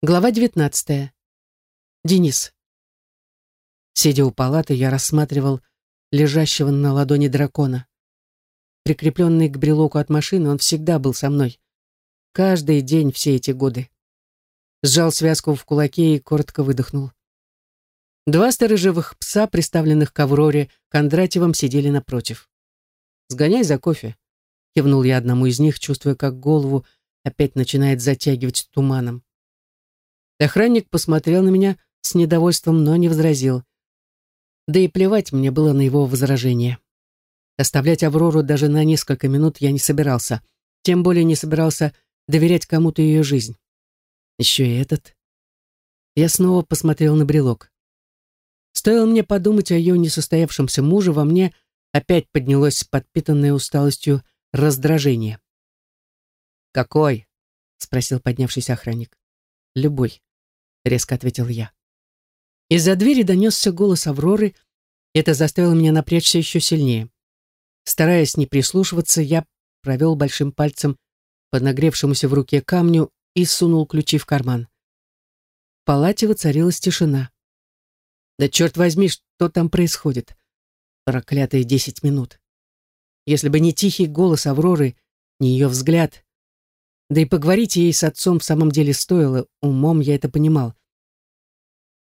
Глава 19. Денис. Сидя у палаты, я рассматривал лежащего на ладони дракона. Прикрепленный к брелоку от машины, он всегда был со мной. Каждый день все эти годы. Сжал связку в кулаке и коротко выдохнул. Два сторожевых пса, приставленных к Авроре, Кондратьевым, сидели напротив. «Сгоняй за кофе», — кивнул я одному из них, чувствуя, как голову опять начинает затягивать туманом. Охранник посмотрел на меня с недовольством, но не возразил. Да и плевать мне было на его возражение. Оставлять Аврору даже на несколько минут я не собирался. Тем более не собирался доверять кому-то ее жизнь. Еще и этот. Я снова посмотрел на брелок. Стоило мне подумать о ее несостоявшемся муже, во мне опять поднялось подпитанное усталостью раздражение. «Какой?» — спросил поднявшийся охранник. «Любой», резко ответил я. Из-за двери донесся голос Авроры, это заставило меня напрячься еще сильнее. Стараясь не прислушиваться, я провел большим пальцем по нагревшемуся в руке камню и сунул ключи в карман. В палате воцарилась тишина. Да черт возьми, что там происходит? Проклятые десять минут. Если бы не тихий голос Авроры, не ее взгляд, да и поговорить ей с отцом в самом деле стоило, умом я это понимал.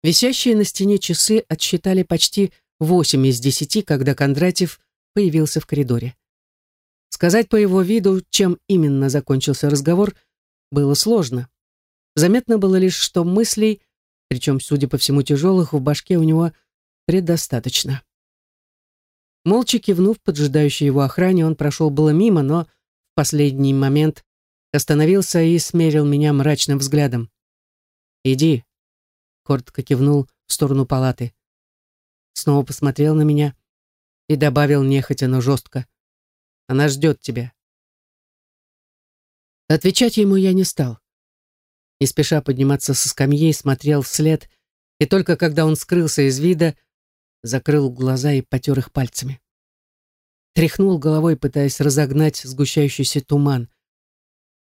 Висящие на стене часы отсчитали почти восемь из десяти, когда Кондратьев появился в коридоре. Сказать по его виду, чем именно закончился разговор, было сложно. Заметно было лишь, что мыслей, причем, судя по всему, тяжелых, в башке у него предостаточно. Молча кивнув поджидающей его охране, он прошел было мимо, но в последний момент остановился и смерил меня мрачным взглядом. «Иди», — коротко кивнул в сторону палаты. Снова посмотрел на меня и добавил нехотя, но жестко. «Она ждет тебя». Отвечать ему я не стал. Не спеша подниматься со скамьи, смотрел вслед, и только когда он скрылся из вида, закрыл глаза и потер их пальцами. Тряхнул головой, пытаясь разогнать сгущающийся туман.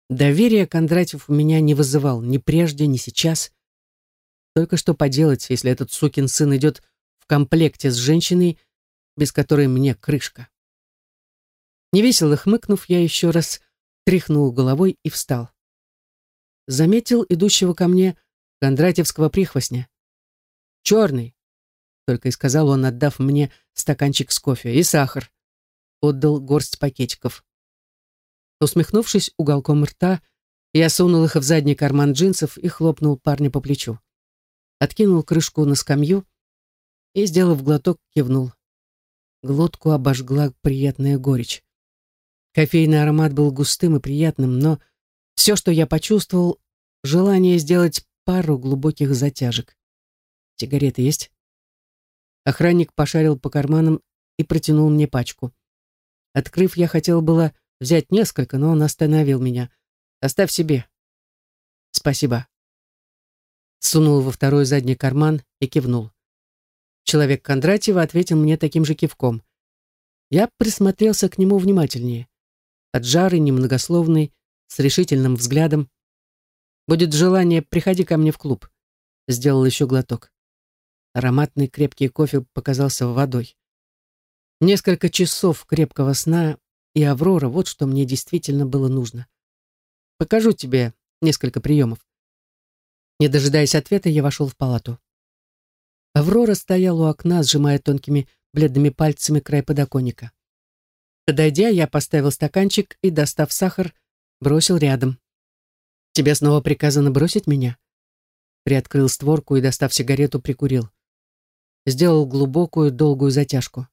Доверия Кондратьев у меня не вызывал ни прежде, ни сейчас. Только что поделать, если этот сукин сын идет в комплекте с женщиной, без которой мне крышка. Невесело хмыкнув, я еще раз тряхнул головой и встал. Заметил идущего ко мне Кондратьевского прихвостня. «Черный», — только и сказал он, отдав мне стаканчик с кофе, и сахар. Отдал горсть пакетиков. Усмехнувшись уголком рта, я сунул их в задний карман джинсов и хлопнул парня по плечу. Откинул крышку на скамью и, сделав глоток, кивнул. Глотку обожгла приятная горечь. Кофейный аромат был густым и приятным, но все, что я почувствовал, желание сделать пару глубоких затяжек. Сигареты есть? Охранник пошарил по карманам и протянул мне пачку. Открыв, я хотел было взять несколько, но он остановил меня. Оставь себе. Спасибо. Сунул во второй задний карман и кивнул. Человек Кондратьева ответил мне таким же кивком. Я присмотрелся к нему внимательнее. Поджарый, немногословный, с решительным взглядом. «Будет желание, приходи ко мне в клуб». Сделал еще глоток. Ароматный крепкий кофе показался водой. Несколько часов крепкого сна и Аврора, вот что мне действительно было нужно. Покажу тебе несколько приемов. Не дожидаясь ответа, я вошел в палату. Аврора стояла у окна, сжимая тонкими бледными пальцами край подоконника. Подойдя, я поставил стаканчик и, достав сахар, бросил рядом. «Тебе снова приказано бросить меня?» Приоткрыл створку и, достав сигарету, прикурил. Сделал глубокую, долгую затяжку.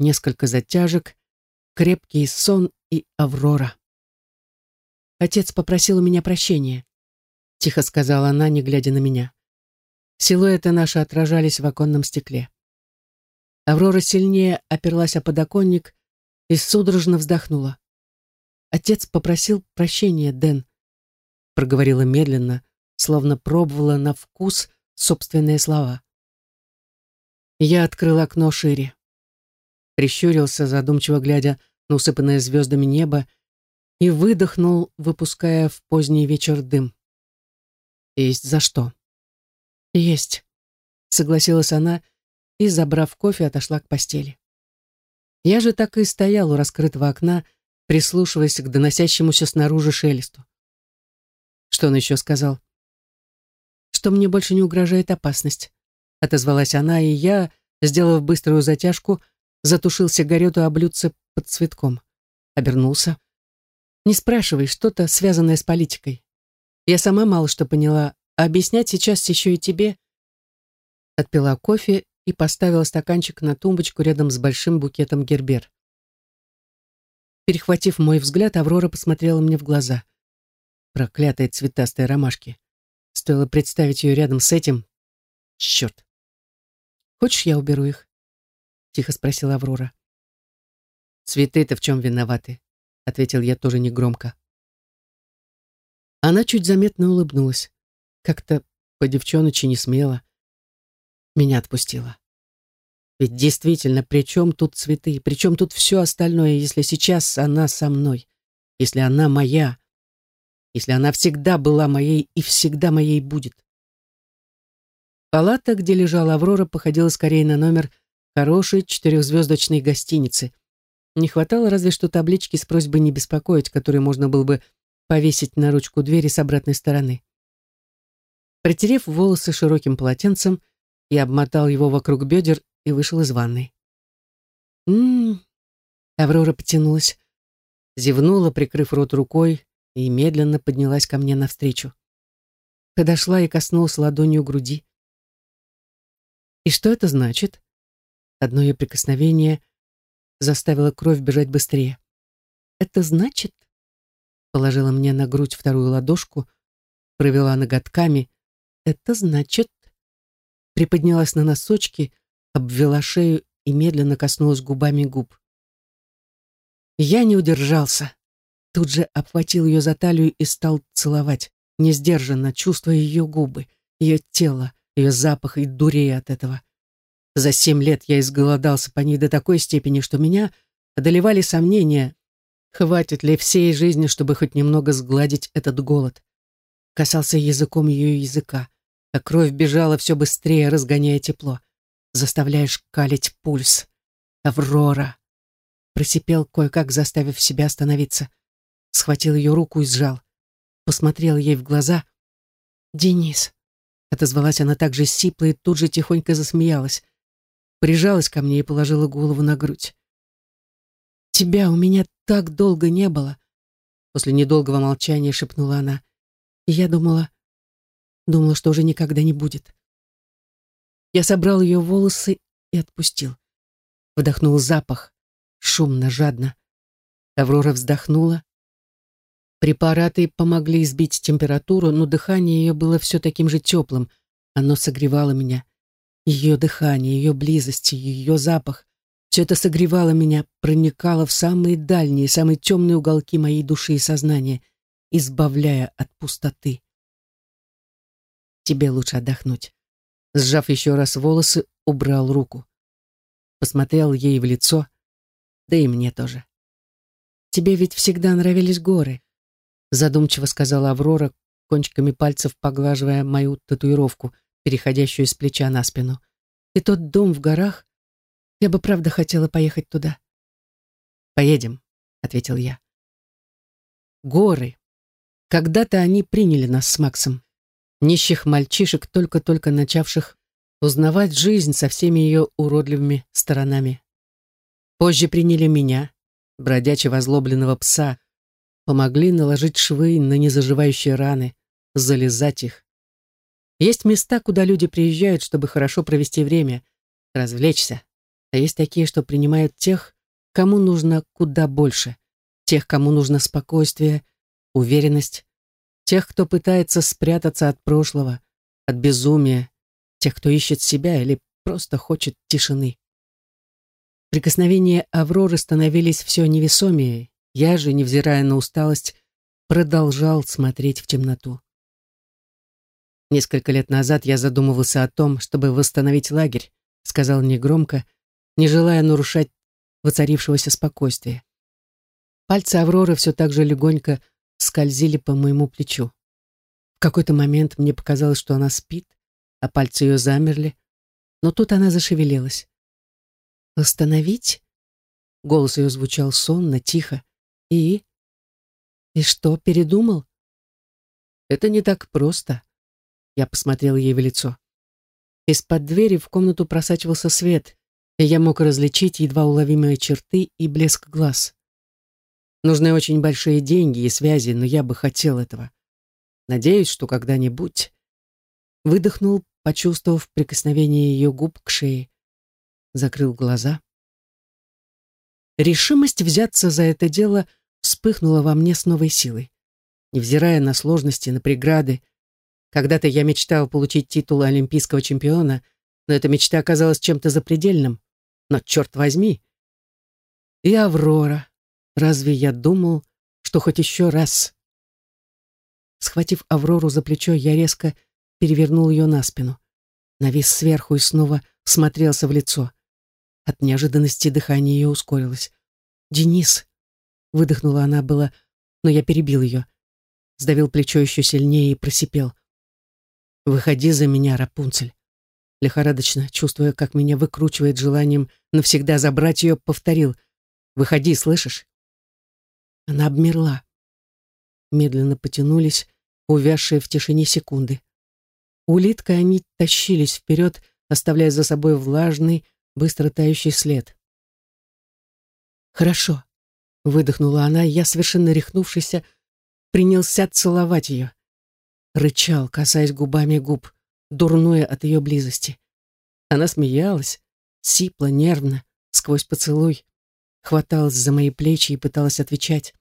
Несколько затяжек, крепкий сон и Аврора. Отец попросил у меня прощения, тихо сказала она, не глядя на меня. Силуэты наши отражались в оконном стекле. Аврора сильнее оперлась о подоконник и судорожно вздохнула. Отец попросил прощения, Дэн, проговорила медленно, словно пробовала на вкус собственные слова. Я открыл окно шире прищурился, задумчиво глядя на усыпанное звездами небо, и выдохнул, выпуская в поздний вечер дым. Есть за что. Есть, согласилась она и, забрав кофе, отошла к постели. Я же так и стоял у раскрытого окна, прислушиваясь к доносящемуся снаружи шелесту. Что он еще сказал? Что мне больше не угрожает опасность. Отозвалась она, и я, сделав быструю затяжку, затушил сигарету о блюдце под цветком. Обернулся. Не спрашивай, что-то связанное с политикой. Я сама мало что поняла, а объяснять сейчас еще и тебе. Отпила кофе и поставила стаканчик на тумбочку рядом с большим букетом гербер. Перехватив мой взгляд, Аврора посмотрела мне в глаза. Проклятые цветастые ромашки. Стоило представить ее рядом с этим. Черт. Хочешь, я уберу их? Тихо спросила Аврора. Цветы-то в чем виноваты? Ответил я тоже негромко. Она чуть заметно улыбнулась. Как-то по-девчоночи не смело. Меня отпустила. Ведь действительно, при чем тут цветы, при чем тут все остальное, если сейчас она со мной, если она моя, если она всегда была моей и всегда моей будет. Палата, где лежала Аврора, походила скорее на номер хорошей четырехзвездочной гостиницы. Не хватало разве что таблички с просьбой не беспокоить, которые можно было бы повесить на ручку двери с обратной стороны. Протерев волосы широким полотенцем, я обмотал его вокруг бедер и вышел из ванной. «М-м-м», Аврора потянулась, зевнула, прикрыв рот рукой, и медленно поднялась ко мне навстречу. Подошла и коснулась ладонью груди. «И что это значит?» Одно ее прикосновение заставило кровь бежать быстрее. «Это значит?» Положила мне на грудь вторую ладошку, провела ноготками. «Это значит...» Приподнялась на носочки, обвела шею и медленно коснулась губами губ. Я не удержался. Тут же обхватил ее за талию и стал целовать, несдержанно чувствуя ее губы, ее тело, ее запах и дурея от этого. За семь лет я изголодался по ней до такой степени, что меня одолевали сомнения, хватит ли всей жизни, чтобы хоть немного сгладить этот голод. Касался языком ее языка, а кровь бежала все быстрее, разгоняя тепло. Заставляешь калить пульс. Аврора. Просипел кое-как, заставив себя остановиться схватил ее руку и сжал. Посмотрел ей в глаза. «Денис», — отозвалась она так же сипло и тут же тихонько засмеялась. Прижалась ко мне и положила голову на грудь. «Тебя у меня так долго не было», — после недолгого молчания шепнула она. И я думала, думала, что уже никогда не будет. Я собрал ее волосы и отпустил. Вдохнул запах, шумно, жадно. Аврора вздохнула, Препараты помогли сбить температуру, но дыхание ее было все таким же теплым. Оно согревало меня. Ее дыхание, ее близость, ее запах. Все это согревало меня, проникало в самые дальние, самые темные уголки моей души и сознания, избавляя от пустоты. Тебе лучше отдохнуть. Сжав еще раз волосы, убрал руку. Посмотрел ей в лицо, да и мне тоже. Тебе ведь всегда нравились горы задумчиво сказала Аврора, кончиками пальцев поглаживая мою татуировку, переходящую с плеча на спину. И тот дом в горах, я бы правда хотела поехать туда. Поедем, ответил я. Горы. Когда-то они приняли нас с Максом, нищих мальчишек, только-только начавших узнавать жизнь со всеми ее уродливыми сторонами. Позже приняли меня, бродячего озлобленного пса, помогли наложить швы на незаживающие раны, залезать их. Есть места, куда люди приезжают, чтобы хорошо провести время, развлечься. А есть такие, что принимают тех, кому нужно куда больше. Тех, кому нужно спокойствие, уверенность. Тех, кто пытается спрятаться от прошлого, от безумия. Тех, кто ищет себя или просто хочет тишины. Прикосновения Авроры становились все невесомее, я же, невзирая на усталость, продолжал смотреть в темноту. Несколько лет назад я задумывался о том, чтобы восстановить лагерь, сказал негромко, не желая нарушать воцарившегося спокойствия. Пальцы Авроры все так же легонько скользили по моему плечу. В какой-то момент мне показалось, что она спит, а пальцы ее замерли, но тут она зашевелилась. «Остановить?» Голос ее звучал сонно, тихо. «И?» «И что, передумал?» «Это не так просто», — я посмотрел ей в лицо. Из-под двери в комнату просачивался свет, и я мог различить едва уловимые черты и блеск глаз. Нужны очень большие деньги и связи, но я бы хотел этого. Надеюсь, что когда-нибудь... Выдохнул, почувствовав прикосновение ее губ к шее. Закрыл глаза. Решимость взяться за это дело вспыхнула во мне с новой силой. Невзирая на сложности, на преграды, когда-то я мечтал получить титул олимпийского чемпиона, но эта мечта оказалась чем-то запредельным. Но черт возьми! И Аврора. Разве я думал, что хоть еще раз Схватив Аврору за плечо, я резко перевернул ее на спину. Навис сверху и снова смотрелся в лицо. От неожиданности дыхание ее ускорилось. «Денис!» — выдохнула она было, но я перебил ее. Сдавил плечо еще сильнее и просипел. «Выходи за меня, Рапунцель!» Лихорадочно, чувствуя, как меня выкручивает желанием навсегда забрать ее, повторил. «Выходи, слышишь?» Она обмерла. Медленно потянулись, увязшие в тишине секунды. Улиткой они тащились вперед, оставляя за собой влажный, быстро тающий след. «Хорошо», — выдохнула она, я, совершенно рехнувшийся, принялся целовать ее. Рычал, касаясь губами губ, дурное от ее близости. Она смеялась, сипла, нервно, сквозь поцелуй, хваталась за мои плечи и пыталась отвечать.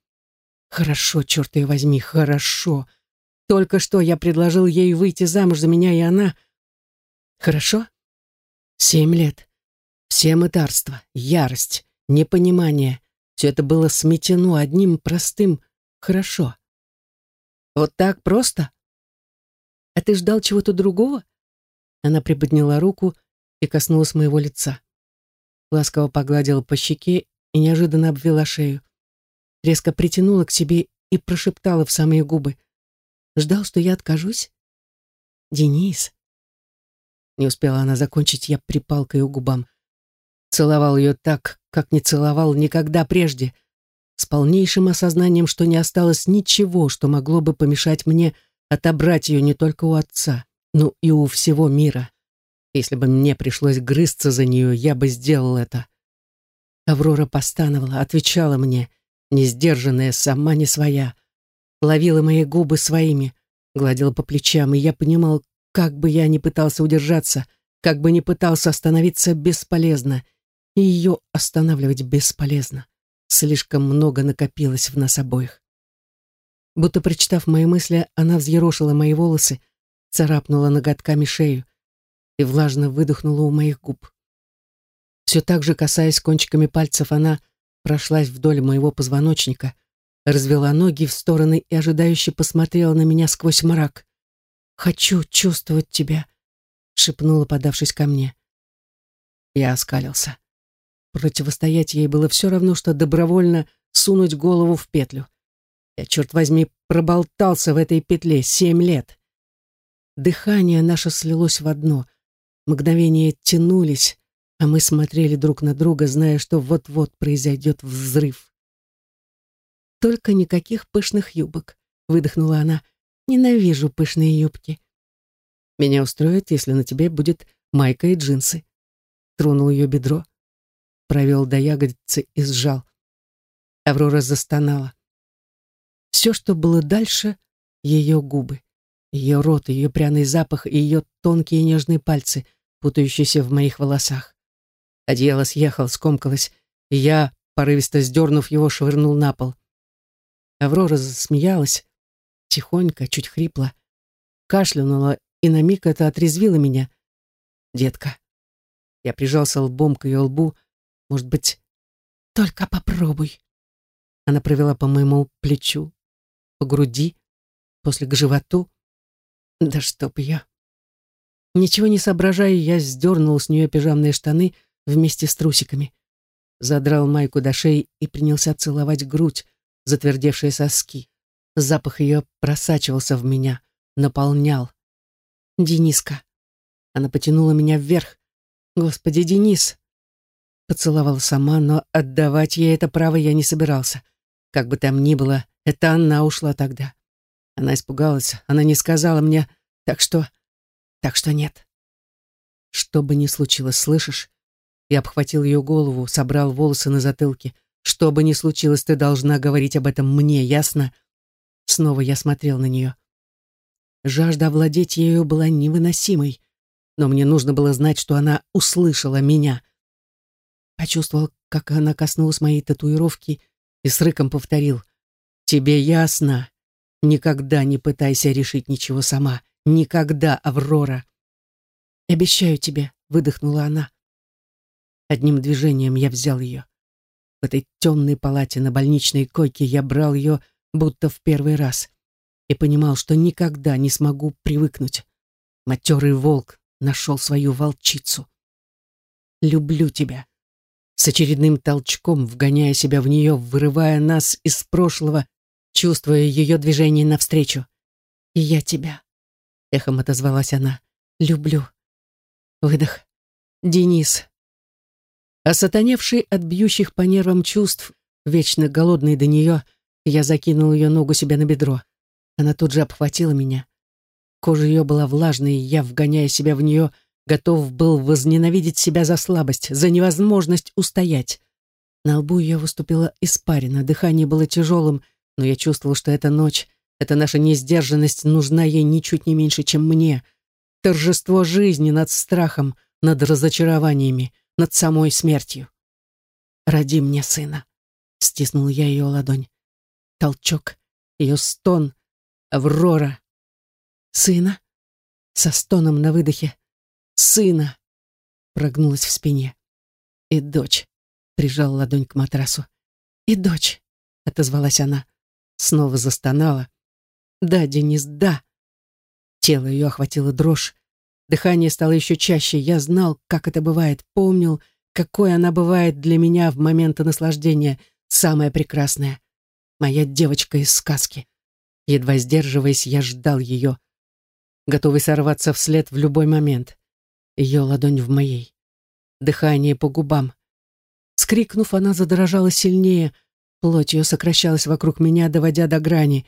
«Хорошо, черт ее возьми, хорошо!» Только что я предложил ей выйти замуж за меня, и она... Хорошо? Семь лет. Все мытарства, ярость, непонимание. Все это было сметено одним простым «хорошо». Вот так просто? А ты ждал чего-то другого? Она приподняла руку и коснулась моего лица. Ласково погладила по щеке и неожиданно обвела шею. Резко притянула к себе и прошептала в самые губы. Ждал, что я откажусь? Денис. Не успела она закончить, я припал к ее губам. Целовал ее так, как не целовал никогда прежде, с полнейшим осознанием, что не осталось ничего, что могло бы помешать мне отобрать ее не только у отца, но и у всего мира. Если бы мне пришлось грызться за нее, я бы сделал это. Аврора постановала, отвечала мне, не сдержанная, сама не своя ловила мои губы своими, гладила по плечам, и я понимал, как бы я ни пытался удержаться, как бы ни пытался остановиться, бесполезно. И ее останавливать бесполезно. Слишком много накопилось в нас обоих. Будто прочитав мои мысли, она взъерошила мои волосы, царапнула ноготками шею и влажно выдохнула у моих губ. Все так же, касаясь кончиками пальцев, она прошлась вдоль моего позвоночника, развела ноги в стороны и ожидающе посмотрела на меня сквозь мрак. «Хочу чувствовать тебя», — шепнула, подавшись ко мне. Я оскалился. Противостоять ей было все равно, что добровольно сунуть голову в петлю. Я, черт возьми, проболтался в этой петле семь лет. Дыхание наше слилось в одно. Мгновения тянулись, а мы смотрели друг на друга, зная, что вот-вот произойдет взрыв. Только никаких пышных юбок, выдохнула она. Ненавижу пышные юбки. Меня устроит, если на тебе будет майка и джинсы. Тронул ее бедро, провел до ягодицы и сжал. Аврора застонала. Все, что было дальше, ее губы, ее рот, ее пряный запах и ее тонкие нежные пальцы, путающиеся в моих волосах. Одеяло съехал, скомкалось, и я, порывисто сдернув его, швырнул на пол. Аврора засмеялась, тихонько, чуть хрипло, кашлянула, и на миг это отрезвило меня. «Детка». Я прижался лбом к ее лбу. «Может быть, только попробуй». Она провела по моему плечу, по груди, после к животу. Да чтоб я. Ничего не соображая, я сдернул с нее пижамные штаны вместе с трусиками. Задрал майку до шеи и принялся целовать грудь, затвердевшие соски. Запах ее просачивался в меня, наполнял. «Дениска!» Она потянула меня вверх. «Господи, Денис!» Поцеловала сама, но отдавать ей это право я не собирался. Как бы там ни было, это она ушла тогда. Она испугалась, она не сказала мне, так что... Так что нет. Что бы ни случилось, слышишь? Я обхватил ее голову, собрал волосы на затылке. Что бы ни случилось, ты должна говорить об этом мне, ясно? Снова я смотрел на нее. Жажда овладеть ею была невыносимой, но мне нужно было знать, что она услышала меня. Почувствовал, как она коснулась моей татуировки и с рыком повторил. «Тебе ясно? Никогда не пытайся решить ничего сама. Никогда, Аврора!» «Обещаю тебе», — выдохнула она. Одним движением я взял ее. В этой темной палате на больничной койке я брал ее будто в первый раз и понимал, что никогда не смогу привыкнуть. Матерый волк нашел свою волчицу. «Люблю тебя», с очередным толчком, вгоняя себя в нее, вырывая нас из прошлого, чувствуя ее движение навстречу. «И я тебя», — эхом отозвалась она, — «люблю». Выдох. «Денис». Осатаневший от бьющих по нервам чувств, вечно голодный до нее, я закинул ее ногу себе на бедро. Она тут же обхватила меня. Кожа ее была влажной, и я, вгоняя себя в нее, готов был возненавидеть себя за слабость, за невозможность устоять. На лбу ее выступила испарина, дыхание было тяжелым, но я чувствовал, что эта ночь, эта наша несдержанность нужна ей ничуть не меньше, чем мне. Торжество жизни над страхом, над разочарованиями, над самой смертью. «Роди мне сына», — стиснул я ее ладонь. Толчок, ее стон, Аврора. «Сына?» Со стоном на выдохе сына!» Прогнулась в спине. «И дочь!» — прижал ладонь к матрасу. «И дочь!» — отозвалась она. Снова застонала. «Да, Денис, да!» Тело ее охватило дрожь. Дыхание стало еще чаще. Я знал, как это бывает, помнил, какой она бывает для меня в моменты наслаждения, самая прекрасная. Моя девочка из сказки. Едва сдерживаясь, я ждал ее, готовый сорваться вслед в любой момент ее ладонь в моей. Дыхание по губам. Скрикнув, она задрожала сильнее. Плоть ее сокращалась вокруг меня, доводя до грани.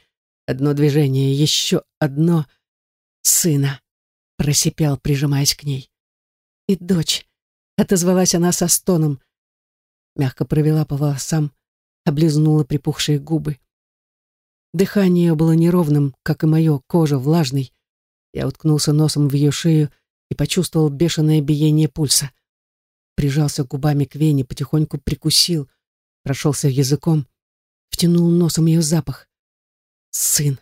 Одно движение, еще одно. «Сына!» — просипел, прижимаясь к ней. «И дочь!» — отозвалась она со стоном. Мягко провела по волосам, облизнула припухшие губы. Дыхание было неровным, как и мое, кожа влажной. Я уткнулся носом в ее шею, и почувствовал бешеное биение пульса. Прижался губами к вене, потихоньку прикусил, прошелся языком, втянул носом ее запах. «Сын!»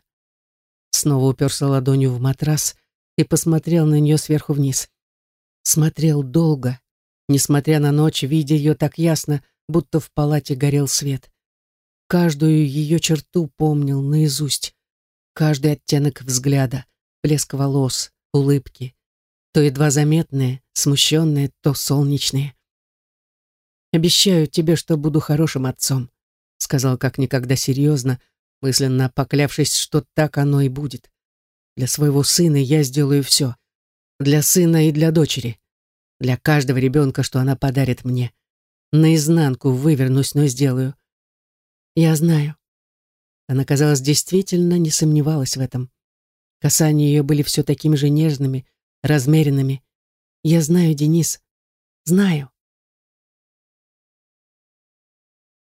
Снова уперся ладонью в матрас и посмотрел на нее сверху вниз. Смотрел долго, несмотря на ночь, видя ее так ясно, будто в палате горел свет. Каждую ее черту помнил наизусть, каждый оттенок взгляда, блеск волос, улыбки, то едва заметные, смущенные, то солнечные. «Обещаю тебе, что буду хорошим отцом», сказал как никогда серьезно, мысленно поклявшись, что так оно и будет. Для своего сына я сделаю все. Для сына и для дочери. Для каждого ребенка, что она подарит мне. Наизнанку вывернусь, но сделаю. Я знаю. Она, казалось, действительно не сомневалась в этом. Касания ее были все такими же нежными, размеренными. Я знаю, Денис, знаю.